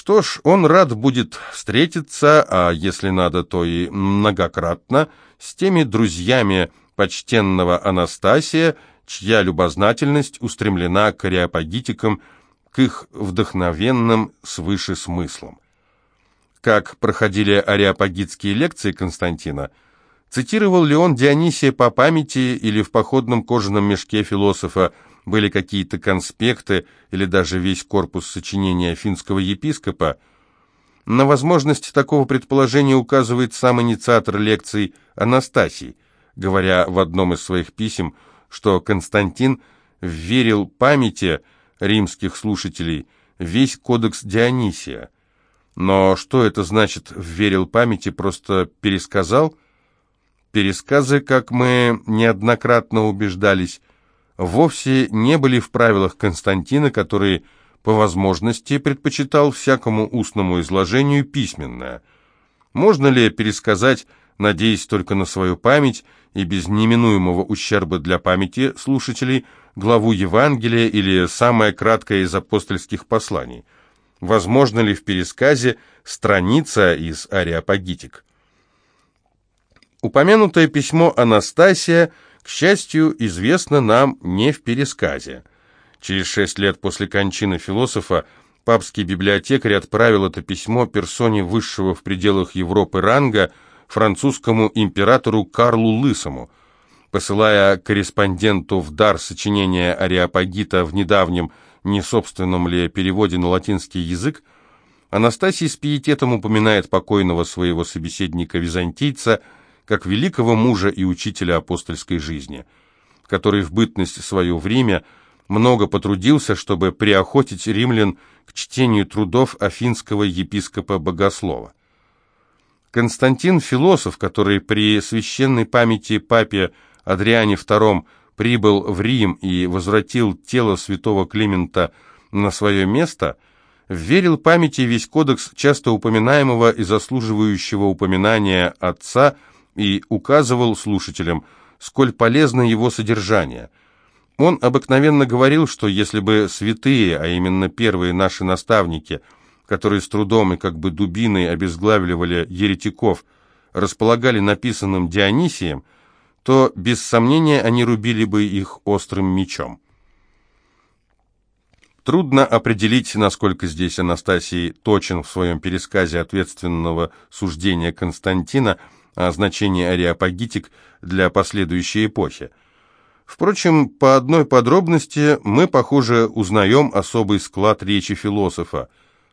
Что ж, он рад будет встретиться, а если надо, то и многократно, с теми друзьями почтенного Анастасия, чья любознательность устремлена к к их вдохновенным свыше смыслам. Как проходили ареопагитские лекции Константина, цитировал ли он Дионисия по памяти или в походном кожаном мешке философа были какие-то конспекты или даже весь корпус сочинения финского епископа, на возможность такого предположения указывает сам инициатор лекций Анастасий, говоря в одном из своих писем, что Константин верил памяти римских слушателей весь кодекс Дионисия. Но что это значит «верил памяти», просто пересказал? Пересказы, как мы неоднократно убеждались, вовсе не были в правилах Константина, который по возможности предпочитал всякому устному изложению письменное. Можно ли пересказать, надеясь только на свою память и без неминуемого ущерба для памяти слушателей, главу Евангелия или самое краткое из апостольских посланий? Возможно ли в пересказе страница из Ариапагитик? Упомянутое письмо Анастасия – счастью, известно нам не в пересказе. Через шесть лет после кончины философа папский библиотекарь отправил это письмо персоне высшего в пределах Европы ранга французскому императору Карлу Лысому. Посылая корреспонденту в дар сочинение Ариапагита в недавнем, не собственном ли переводе на латинский язык, Анастасий с пиететом упоминает покойного своего собеседника-византийца – как великого мужа и учителя апостольской жизни, который в бытность свое время много потрудился, чтобы приохотить римлян к чтению трудов афинского епископа-богослова. Константин Философ, который при священной памяти папе Адриане II прибыл в Рим и возвратил тело святого Климента на свое место, верил памяти весь кодекс часто упоминаемого и заслуживающего упоминания отца – и указывал слушателям, сколь полезно его содержание. Он обыкновенно говорил, что если бы святые, а именно первые наши наставники, которые с трудом и как бы дубиной обезглавливали еретиков, располагали написанным Дионисием, то без сомнения они рубили бы их острым мечом. Трудно определить, насколько здесь Анастасий точен в своем пересказе ответственного суждения Константина – о значении ареопагитик для последующей эпохи. Впрочем, по одной подробности мы, похоже, узнаем особый склад речи философа.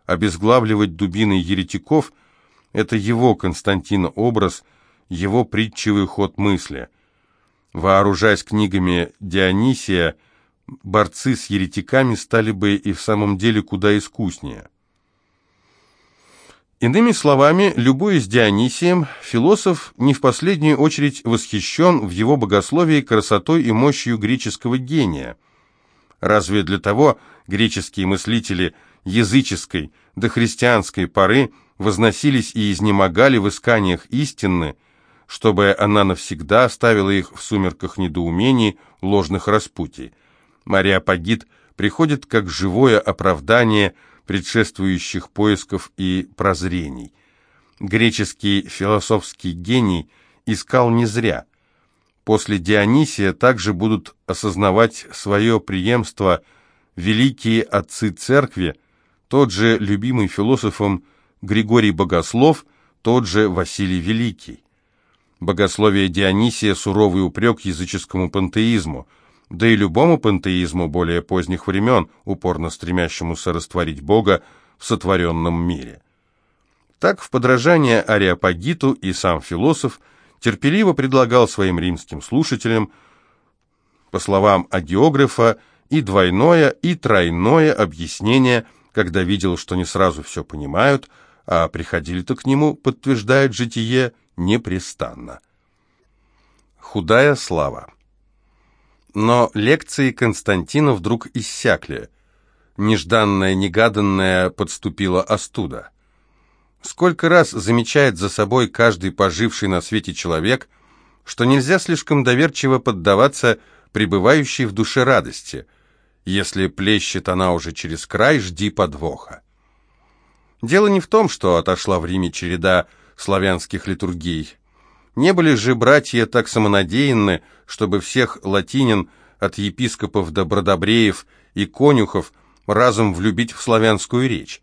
Обезглавливать дубиной еретиков – это его, Константина, образ, его притчевый ход мысли. Вооружаясь книгами Дионисия, борцы с еретиками стали бы и в самом деле куда искуснее. Иными словами, любуясь Дионисием, философ не в последнюю очередь восхищен в его богословии красотой и мощью греческого гения. Разве для того греческие мыслители языческой, дохристианской поры возносились и изнемогали в исканиях истины, чтобы она навсегда оставила их в сумерках недоумений, ложных распутий? Мария Пагит приходит как живое оправдание – предшествующих поисков и прозрений. Греческий философский гений искал не зря. После Дионисия также будут осознавать свое преемство великие отцы церкви, тот же любимый философом Григорий Богослов, тот же Василий Великий. Богословие Дионисия – суровый упрек языческому пантеизму – да и любому пантеизму более поздних времен, упорно стремящемуся растворить Бога в сотворенном мире. Так, в подражание Ариапагиту и сам философ терпеливо предлагал своим римским слушателям, по словам агеографа, и двойное, и тройное объяснение, когда видел, что не сразу все понимают, а приходили-то к нему, подтверждает житие, непрестанно. Худая слава но лекции Константина вдруг иссякли. Нежданная-негаданная подступила остуда. Сколько раз замечает за собой каждый поживший на свете человек, что нельзя слишком доверчиво поддаваться пребывающей в душе радости. Если плещет она уже через край, жди подвоха. Дело не в том, что отошла в Риме череда славянских литургий. Не были же братья так самонадеянны, чтобы всех латинин от епископов до бродобреев и конюхов разом влюбить в славянскую речь.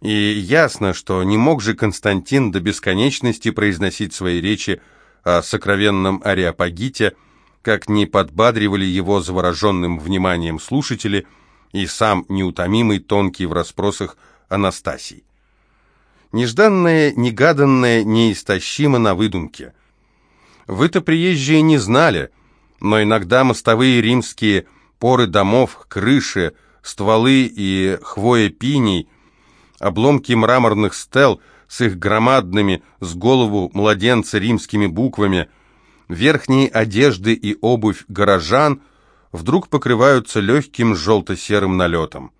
И ясно, что не мог же Константин до бесконечности произносить свои речи о сокровенном Ариапагите, как не подбадривали его завороженным вниманием слушатели и сам неутомимый тонкий в расспросах Анастасий. Нежданное, негаданное, неистощимо на выдумке. Вы-то приезжие не знали, но иногда мостовые римские поры домов, крыши, стволы и хвоя пиней, обломки мраморных стел с их громадными, с голову младенца римскими буквами, верхние одежды и обувь горожан вдруг покрываются легким желто-серым налетом.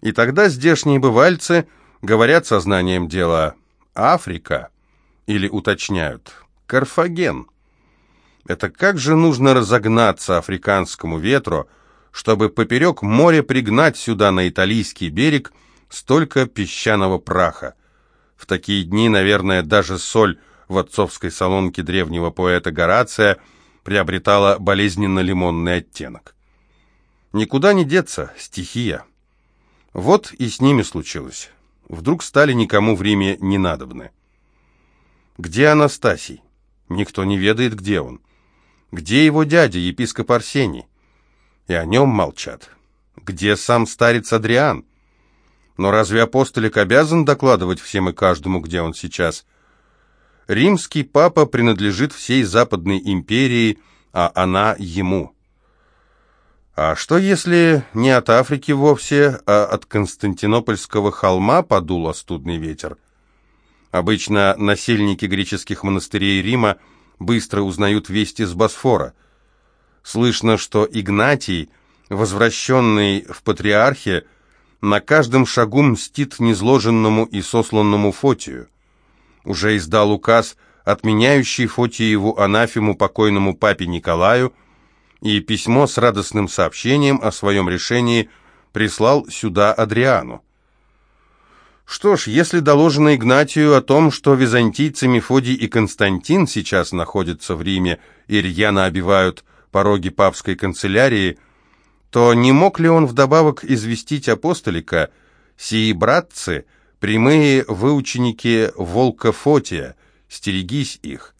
И тогда здешние бывальцы говорят сознанием дела «Африка» или уточняют «Карфаген». Это как же нужно разогнаться африканскому ветру, чтобы поперек моря пригнать сюда, на италийский берег, столько песчаного праха. В такие дни, наверное, даже соль в отцовской салонке древнего поэта Горация приобретала болезненно-лимонный оттенок. Никуда не деться, стихия. Вот и с ними случилось. Вдруг стали никому в Риме не. Где Анастасий? Никто не ведает, где он. Где его дядя, епископ Арсений? И о нем молчат. Где сам старец Адриан? Но разве апостолик обязан докладывать всем и каждому, где он сейчас? Римский папа принадлежит всей Западной империи, а она ему. А что, если не от Африки вовсе, а от Константинопольского холма подул остудный ветер? Обычно насельники греческих монастырей Рима быстро узнают вести с Босфора. Слышно, что Игнатий, возвращенный в патриархе, на каждом шагу мстит незложенному и сосланному Фотию. Уже издал указ, отменяющий Фотиеву анафему покойному папе Николаю, и письмо с радостным сообщением о своем решении прислал сюда Адриану. Что ж, если доложено Игнатию о том, что византийцы Мефодий и Константин сейчас находятся в Риме и рьяно обивают пороги папской канцелярии, то не мог ли он вдобавок известить апостолика, «Сии братцы, прямые выученики волка Фотия, стерегись их».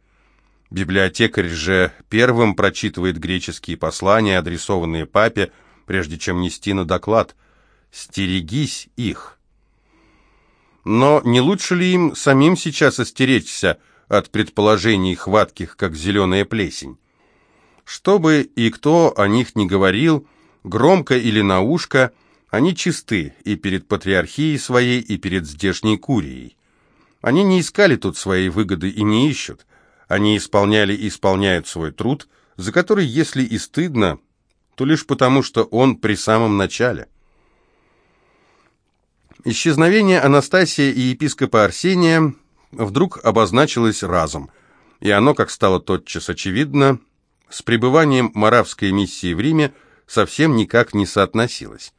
Библиотекарь же первым прочитывает греческие послания, адресованные папе, прежде чем нести на доклад. «Стерегись их». Но не лучше ли им самим сейчас остеречься от предположений хватких, как зеленая плесень? Что бы и кто о них ни говорил, громко или на ушко, они чисты и перед патриархией своей, и перед здешней курией. Они не искали тут своей выгоды и не ищут. Они исполняли и исполняют свой труд, за который, если и стыдно, то лишь потому, что он при самом начале. Исчезновение Анастасия и епископа Арсения вдруг обозначилось разом, и оно, как стало тотчас очевидно, с пребыванием моравской миссии в Риме совсем никак не соотносилось.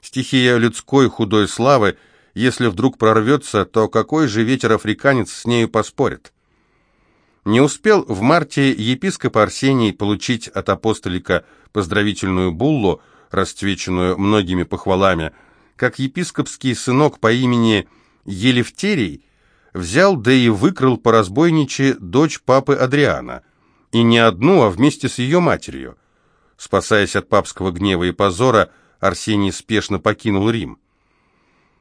Стихия людской худой славы, если вдруг прорвется, то какой же ветер-африканец с нею поспорит? Не успел в марте епископ Арсений получить от апостолика поздравительную буллу, расцвеченную многими похвалами, как епископский сынок по имени Елефтерий взял, да и выкрал по разбойниче дочь папы Адриана, и не одну, а вместе с ее матерью. Спасаясь от папского гнева и позора, Арсений спешно покинул Рим.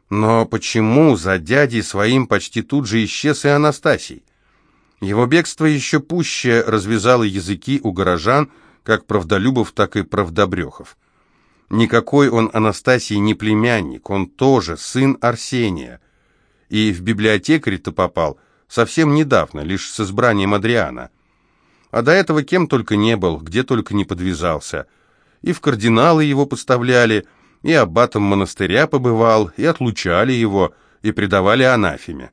Но почему за дядей своим почти тут же исчез и Анастасий? Его бегство еще пуще развязало языки у горожан, как правдолюбов, так и правдобрехов. Никакой он Анастасий не племянник, он тоже сын Арсения. И в библиотекарь-то попал совсем недавно, лишь с избранием Адриана. А до этого кем только не был, где только не подвязался. И в кардиналы его поставляли, и аббатом монастыря побывал, и отлучали его, и предавали анафеме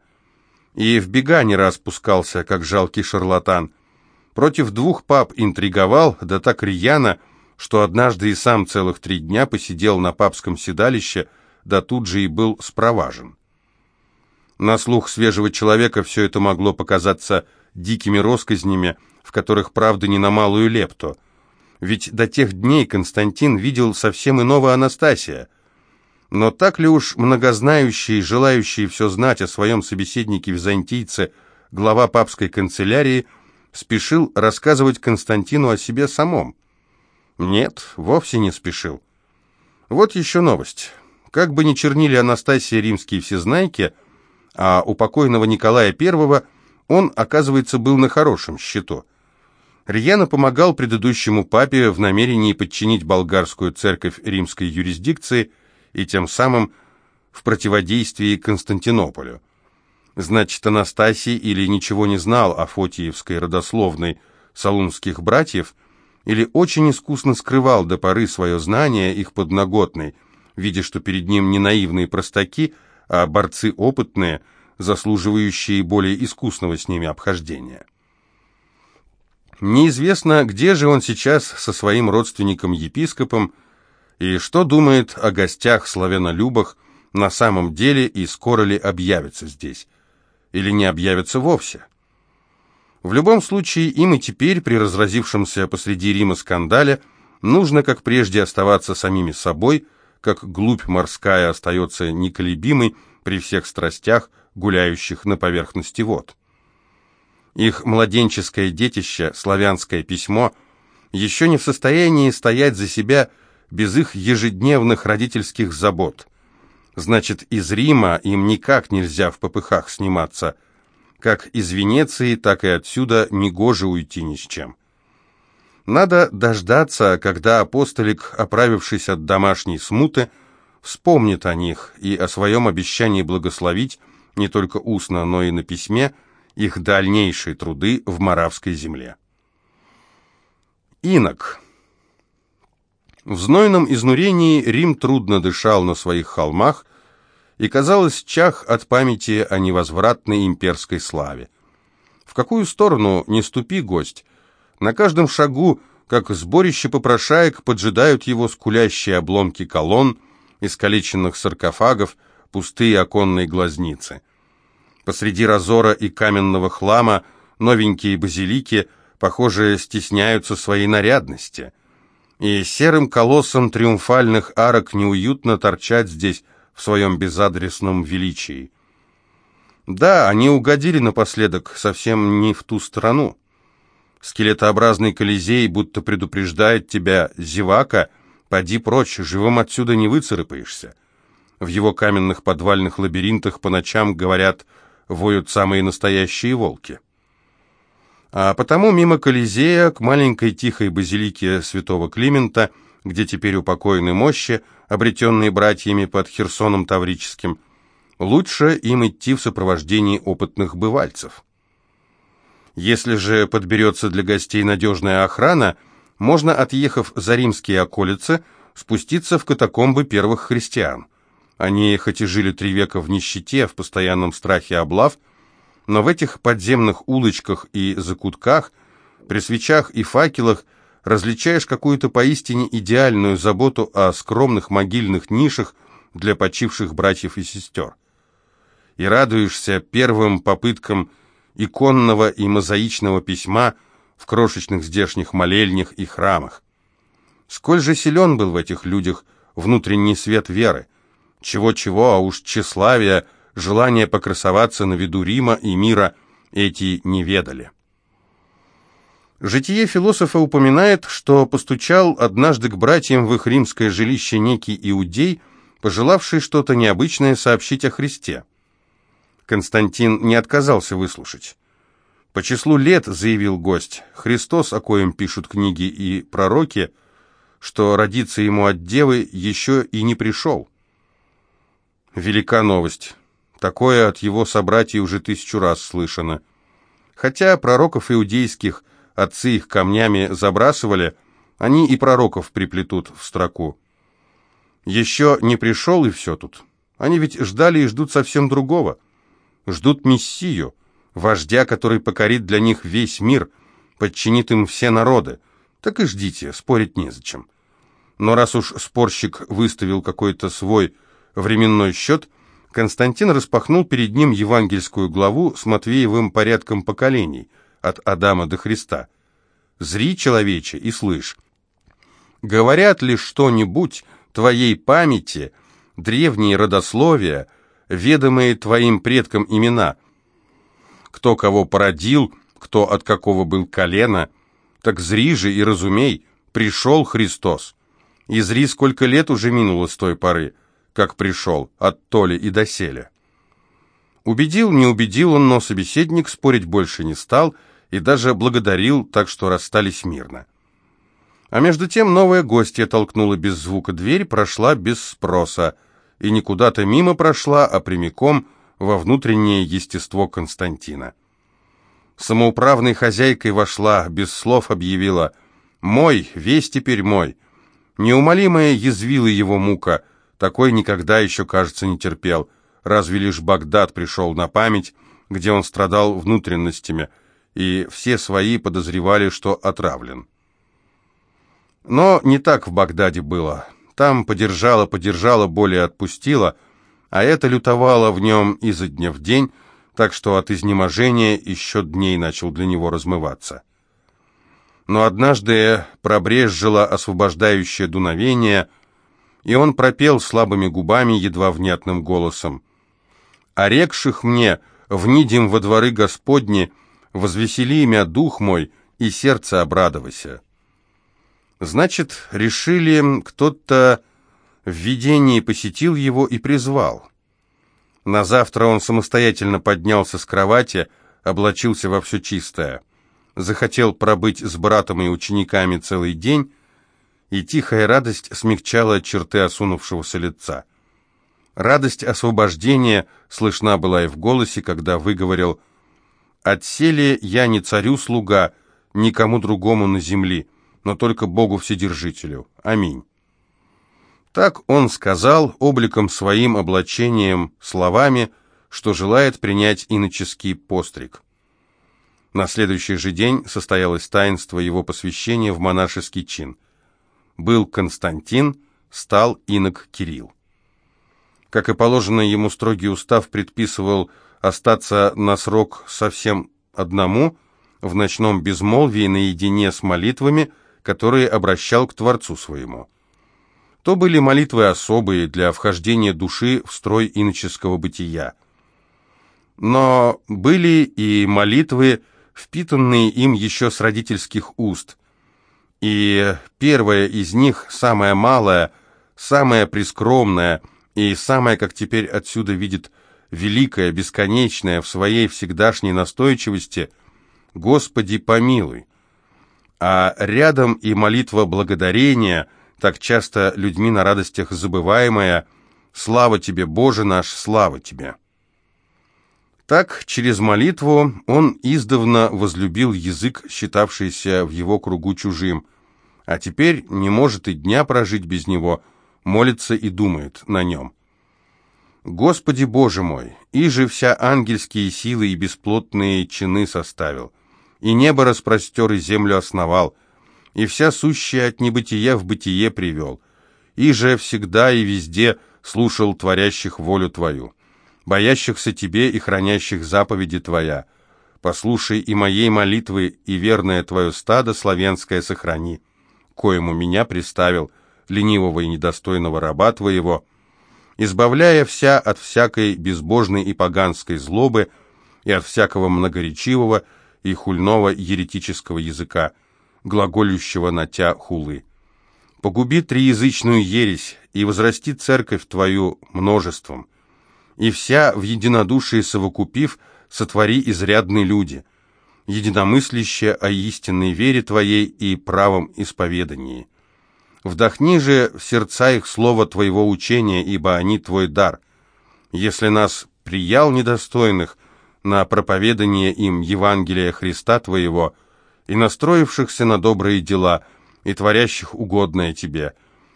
и в бега не раз пускался, как жалкий шарлатан. Против двух пап интриговал, да так рьяно, что однажды и сам целых три дня посидел на папском седалище, да тут же и был спроважен. На слух свежего человека все это могло показаться дикими росказнями, в которых правда не на малую лепту. Ведь до тех дней Константин видел совсем иного Анастасия. Но так ли уж многознающий, желающий все знать о своем собеседнике-византийце, глава папской канцелярии, спешил рассказывать Константину о себе самом? Нет, вовсе не спешил. Вот еще новость. Как бы ни чернили Анастасия римские всезнайки, а у покойного Николая I он, оказывается, был на хорошем счету. Рьяно помогал предыдущему папе в намерении подчинить болгарскую церковь римской юрисдикции и тем самым в противодействии Константинополю. Значит, Анастасий или ничего не знал о Фотиевской родословной салунских братьев – или очень искусно скрывал до поры свое знание их подноготной, видя, что перед ним не наивные простаки, а борцы опытные, заслуживающие более искусного с ними обхождения. Неизвестно, где же он сейчас со своим родственником-епископом и что думает о гостях-славянолюбах на самом деле и скоро ли объявится здесь, или не объявится вовсе. В любом случае, им и теперь, при разразившемся посреди Рима скандале, нужно, как прежде, оставаться самими собой, как глубь морская остается неколебимой при всех страстях, гуляющих на поверхности вод. Их младенческое детище, славянское письмо, еще не в состоянии стоять за себя без их ежедневных родительских забот. Значит, из Рима им никак нельзя в попыхах сниматься – как из Венеции, так и отсюда негоже уйти ни с чем. Надо дождаться, когда апостолик, оправившись от домашней смуты, вспомнит о них и о своем обещании благословить не только устно, но и на письме их дальнейшие труды в Моравской земле. Инок. В знойном изнурении Рим трудно дышал на своих холмах, и, казалось, чах от памяти о невозвратной имперской славе. В какую сторону не ступи, гость, на каждом шагу, как сборище попрошаек, поджидают его скулящие обломки колонн, искалеченных саркофагов, пустые оконные глазницы. Посреди разора и каменного хлама новенькие базилики, похоже, стесняются своей нарядности. И серым колоссом триумфальных арок неуютно торчать здесь в своем безадресном величии. Да, они угодили напоследок совсем не в ту страну. Скелетообразный Колизей будто предупреждает тебя, зевака, поди прочь, живым отсюда не выцарапаешься. В его каменных подвальных лабиринтах по ночам, говорят, воют самые настоящие волки. А потому мимо Колизея к маленькой тихой базилике святого Климента – где теперь упокоены мощи, обретенные братьями под Херсоном Таврическим, лучше им идти в сопровождении опытных бывальцев. Если же подберется для гостей надежная охрана, можно, отъехав за римские околицы, спуститься в катакомбы первых христиан. Они, хоть и жили три века в нищете, в постоянном страхе облав, но в этих подземных улочках и закутках, при свечах и факелах – различаешь какую-то поистине идеальную заботу о скромных могильных нишах для почивших братьев и сестер. И радуешься первым попыткам иконного и мозаичного письма в крошечных здешних молельнях и храмах. Сколь же силен был в этих людях внутренний свет веры. Чего-чего, а уж тщеславие, желание покрасоваться на виду Рима и мира эти не ведали. Житие философа упоминает, что постучал однажды к братьям в их римское жилище некий иудей, пожелавший что-то необычное сообщить о Христе. Константин не отказался выслушать. «По числу лет, — заявил гость, — Христос, о коем пишут книги и пророки, что родиться ему от девы, еще и не пришел». Велика новость. Такое от его собратьев уже тысячу раз слышано. Хотя пророков иудейских – отцы их камнями забрасывали, они и пророков приплетут в строку. Еще не пришел, и все тут. Они ведь ждали и ждут совсем другого. Ждут Мессию, вождя, который покорит для них весь мир, подчинит им все народы. Так и ждите, спорить незачем. Но раз уж спорщик выставил какой-то свой временной счет, Константин распахнул перед ним евангельскую главу с Матвеевым порядком поколений, от Адама до Христа. «Зри, человече, и слышь. Говорят ли что-нибудь твоей памяти, древние родословия, ведомые твоим предкам имена? Кто кого породил, кто от какого был колена? Так зри же и разумей, пришел Христос. И зри, сколько лет уже минуло с той поры, как пришел, от Толи и доселе. Убедил, не убедил он, но собеседник спорить больше не стал и даже благодарил, так что расстались мирно. А между тем новая гостья толкнула без звука дверь, прошла без спроса, и не куда-то мимо прошла, а прямиком во внутреннее естество Константина. Самоуправной хозяйкой вошла, без слов объявила «Мой, весь теперь мой». Неумолимая язвила его мука, такой никогда еще, кажется, не терпел, разве лишь Багдад пришел на память, где он страдал внутренностями, и все свои подозревали, что отравлен. Но не так в Багдаде было. Там подержала, подержала, более отпустила, а это лютовало в нем изо дня в день, так что от изнеможения еще дней начал для него размываться. Но однажды пробрезжило освобождающее дуновение, и он пропел слабыми губами, едва внятным голосом. «Орекших мне, внидим во дворы Господни, возвесели имя дух мой, и сердце обрадовайся». Значит, решили, кто-то в видении посетил его и призвал. На завтра он самостоятельно поднялся с кровати, облачился во все чистое. Захотел пробыть с братом и учениками целый день, и тихая радость смягчала черты осунувшегося лица. Радость освобождения слышна была и в голосе, когда выговорил «Отсели я не царю слуга, никому другому на земли, но только Богу Вседержителю. Аминь». Так он сказал обликом своим, облачением, словами, что желает принять иноческий постриг. На следующий же день состоялось таинство его посвящения в монашеский чин. Был Константин, стал инок Кирилл. Как и положено ему строгий устав предписывал остаться на срок совсем одному, в ночном безмолвии наедине с молитвами, которые обращал к Творцу своему. То были молитвы особые для вхождения души в строй иноческого бытия. Но были и молитвы, впитанные им еще с родительских уст. И первая из них, самая малая, самая прескромная и самая, как теперь отсюда видит, великая, бесконечная в своей всегдашней настойчивости «Господи, помилуй». А рядом и молитва благодарения – так часто людьми на радостях забываемая «Слава тебе, Боже наш, слава тебе!». Так, через молитву он издавна возлюбил язык, считавшийся в его кругу чужим, а теперь не может и дня прожить без него, молится и думает на нем. «Господи Боже мой, и же вся ангельские силы и бесплотные чины составил, и небо распростер, и землю основал, и вся сущая от небытия в бытие привел, и же всегда и везде слушал творящих волю Твою, боящихся Тебе и хранящих заповеди Твоя. Послушай и моей молитвы, и верное Твое стадо славянское сохрани, коему меня приставил, ленивого и недостойного раба Твоего, избавляя вся от всякой безбожной и поганской злобы и от всякого многоречивого и хульного еретического языка, глаголющего на тя хулы. Погуби триязычную ересь, и возрасти церковь твою множеством, и вся в единодушии совокупив, сотвори изрядные люди, единомыслящие о истинной вере твоей и правом исповедании. Вдохни же в сердца их слово твоего учения, ибо они твой дар. Если нас приял недостойных на проповедание им Евангелия Христа твоего – и настроившихся на добрые дела, и творящих угодное тебе.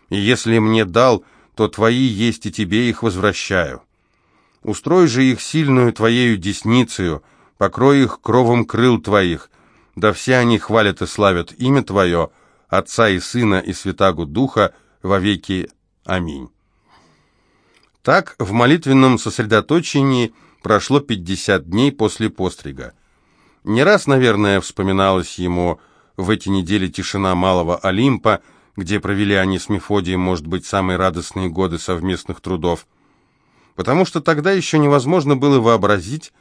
И если мне дал, то твои есть, и тебе их возвращаю. Устрой же их сильную твоею десницею, покрой их кровом крыл твоих, да все они хвалят и славят имя твое, Отца и Сына и Святаго Духа, во веки. Аминь. Так в молитвенном сосредоточении прошло 50 дней после пострига. Не раз, наверное, вспоминалось ему в эти недели тишина Малого Олимпа, где провели они с Мефодием, может быть, самые радостные годы совместных трудов. Потому что тогда еще невозможно было вообразить,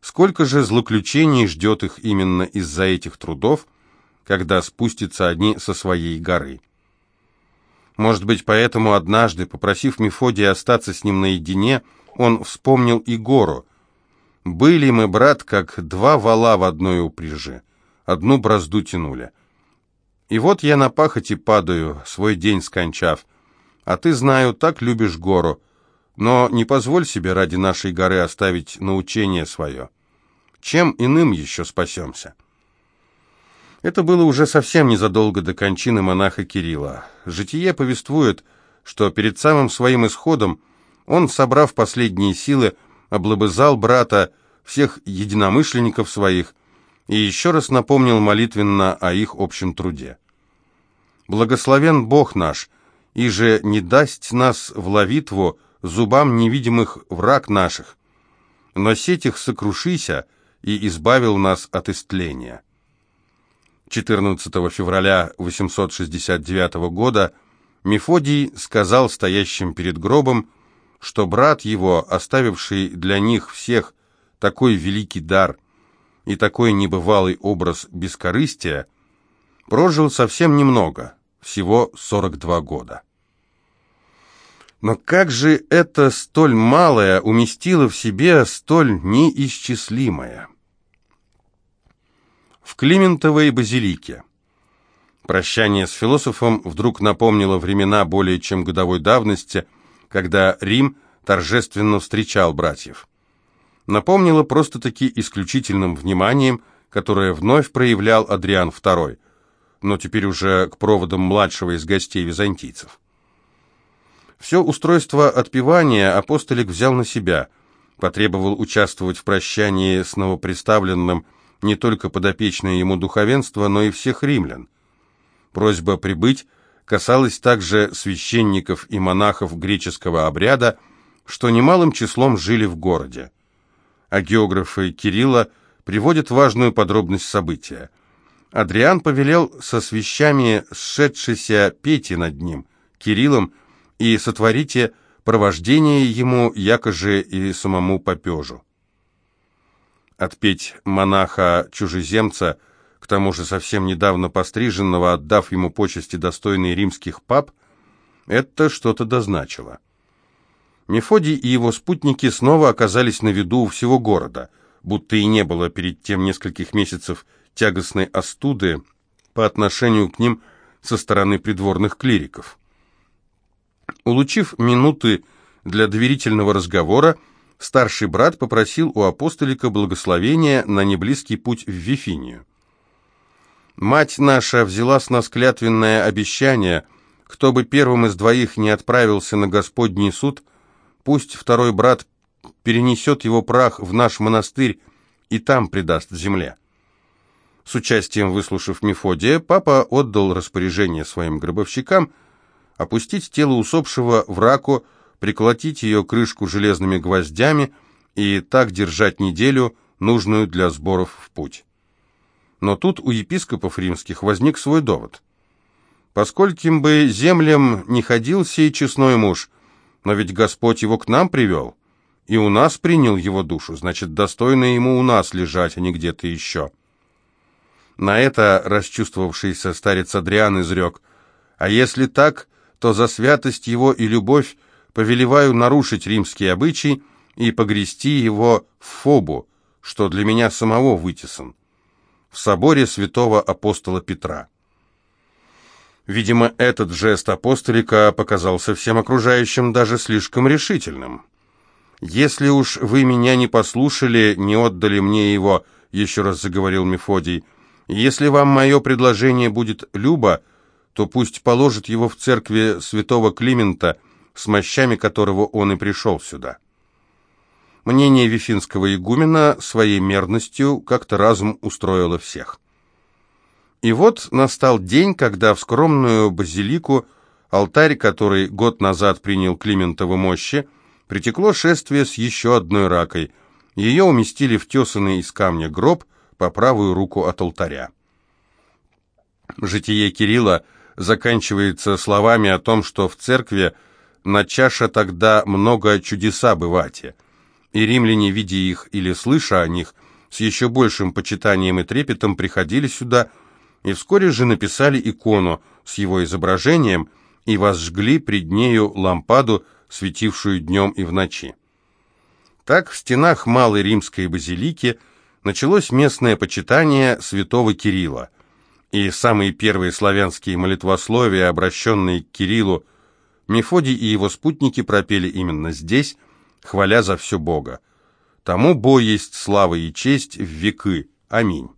сколько же злоключений ждет их именно из-за этих трудов, когда спустятся одни со своей горы. Может быть, поэтому однажды, попросив Мефодия остаться с ним наедине, он вспомнил и гору. «Были мы, брат, как два вала в одной упряжи, одну бразду тянули. И вот я на пахоте падаю, свой день скончав, а ты, знаю, так любишь гору, но не позволь себе ради нашей горы оставить научение свое. Чем иным еще спасемся?» Это было уже совсем незадолго до кончины монаха Кирилла. Житие повествует, что перед самым своим исходом он, собрав последние силы, облобызал брата, всех единомышленников своих, и еще раз напомнил молитвенно о их общем труде. «Благословен Бог наш, и же не даст нас в ловитву зубам невидимых враг наших, но сеть их сокрушися и избавил нас от истления». 14 февраля 869 года Мефодий сказал стоящим перед гробом, что брат его, оставивший для них всех такой великий дар и такой небывалый образ бескорыстия, прожил совсем немного, всего 42 года. Но как же это столь малое уместило в себе столь неисчислимое? в Климентовой базилике. Прощание с философом вдруг напомнило времена более чем годовой давности, когда Рим торжественно встречал братьев. Напомнило просто-таки исключительным вниманием, которое вновь проявлял Адриан II, но теперь уже к проводам младшего из гостей византийцев. Все устройство отпевания апостолик взял на себя, потребовал участвовать в прощании с новоприставленным не только подопечное ему духовенство, но и всех римлян. Просьба прибыть касалась также священников и монахов греческого обряда, что немалым числом жили в городе. А географы Кирилла приводят важную подробность события. Адриан повелел со свящами сшедшися пейте над ним, Кириллом, и сотворите провождение ему, якоже и самому попежу отпеть монаха-чужеземца, к тому же совсем недавно постриженного, отдав ему почести достойные римских пап, это что-то дозначило. Мефодий и его спутники снова оказались на виду у всего города, будто и не было перед тем нескольких месяцев тягостной остуды по отношению к ним со стороны придворных клириков. Улучив минуты для доверительного разговора, старший брат попросил у апостолика благословения на неблизкий путь в Вифинию. «Мать наша взяла с нас клятвенное обещание, кто бы первым из двоих не отправился на Господний суд, пусть второй брат перенесет его прах в наш монастырь и там предаст земле». С участием выслушав Мефодия, папа отдал распоряжение своим гробовщикам опустить тело усопшего в раку, приколотить ее крышку железными гвоздями и так держать неделю, нужную для сборов в путь. Но тут у епископов римских возник свой довод. Поскольким бы землям не ходил сей честной муж, но ведь Господь его к нам привел, и у нас принял его душу, значит, достойно ему у нас лежать, а не где-то еще. На это расчувствовавшийся старец Адриан изрек, а если так, то за святость его и любовь повелеваю нарушить римский обычай и погрести его в Фобу, что для меня самого вытесан, в соборе святого апостола Петра. Видимо, этот жест апостолика показался всем окружающим даже слишком решительным. «Если уж вы меня не послушали, не отдали мне его», — еще раз заговорил Мефодий, «если вам мое предложение будет любо, то пусть положит его в церкви святого Климента, с мощами которого он и пришел сюда. Мнение Вифинского игумена своей мерностью как-то разум устроило всех. И вот настал день, когда в скромную базилику, алтарь, который год назад принял Климентовы мощи, притекло шествие с еще одной ракой. Ее уместили в тесанный из камня гроб по правую руку от алтаря. Житие Кирилла заканчивается словами о том, что в церкви на чаше тогда много чудеса бывати, и римляне, видя их или слыша о них, с еще большим почитанием и трепетом приходили сюда, и вскоре же написали икону с его изображением и возжгли пред нею лампаду, светившую днем и в ночи. Так в стенах Малой Римской базилики началось местное почитание святого Кирилла, и самые первые славянские молитвословия, обращенные к Кириллу, Мефодий и его спутники пропели именно здесь, хваля за все Бога. Тому бо есть слава и честь в веки. Аминь.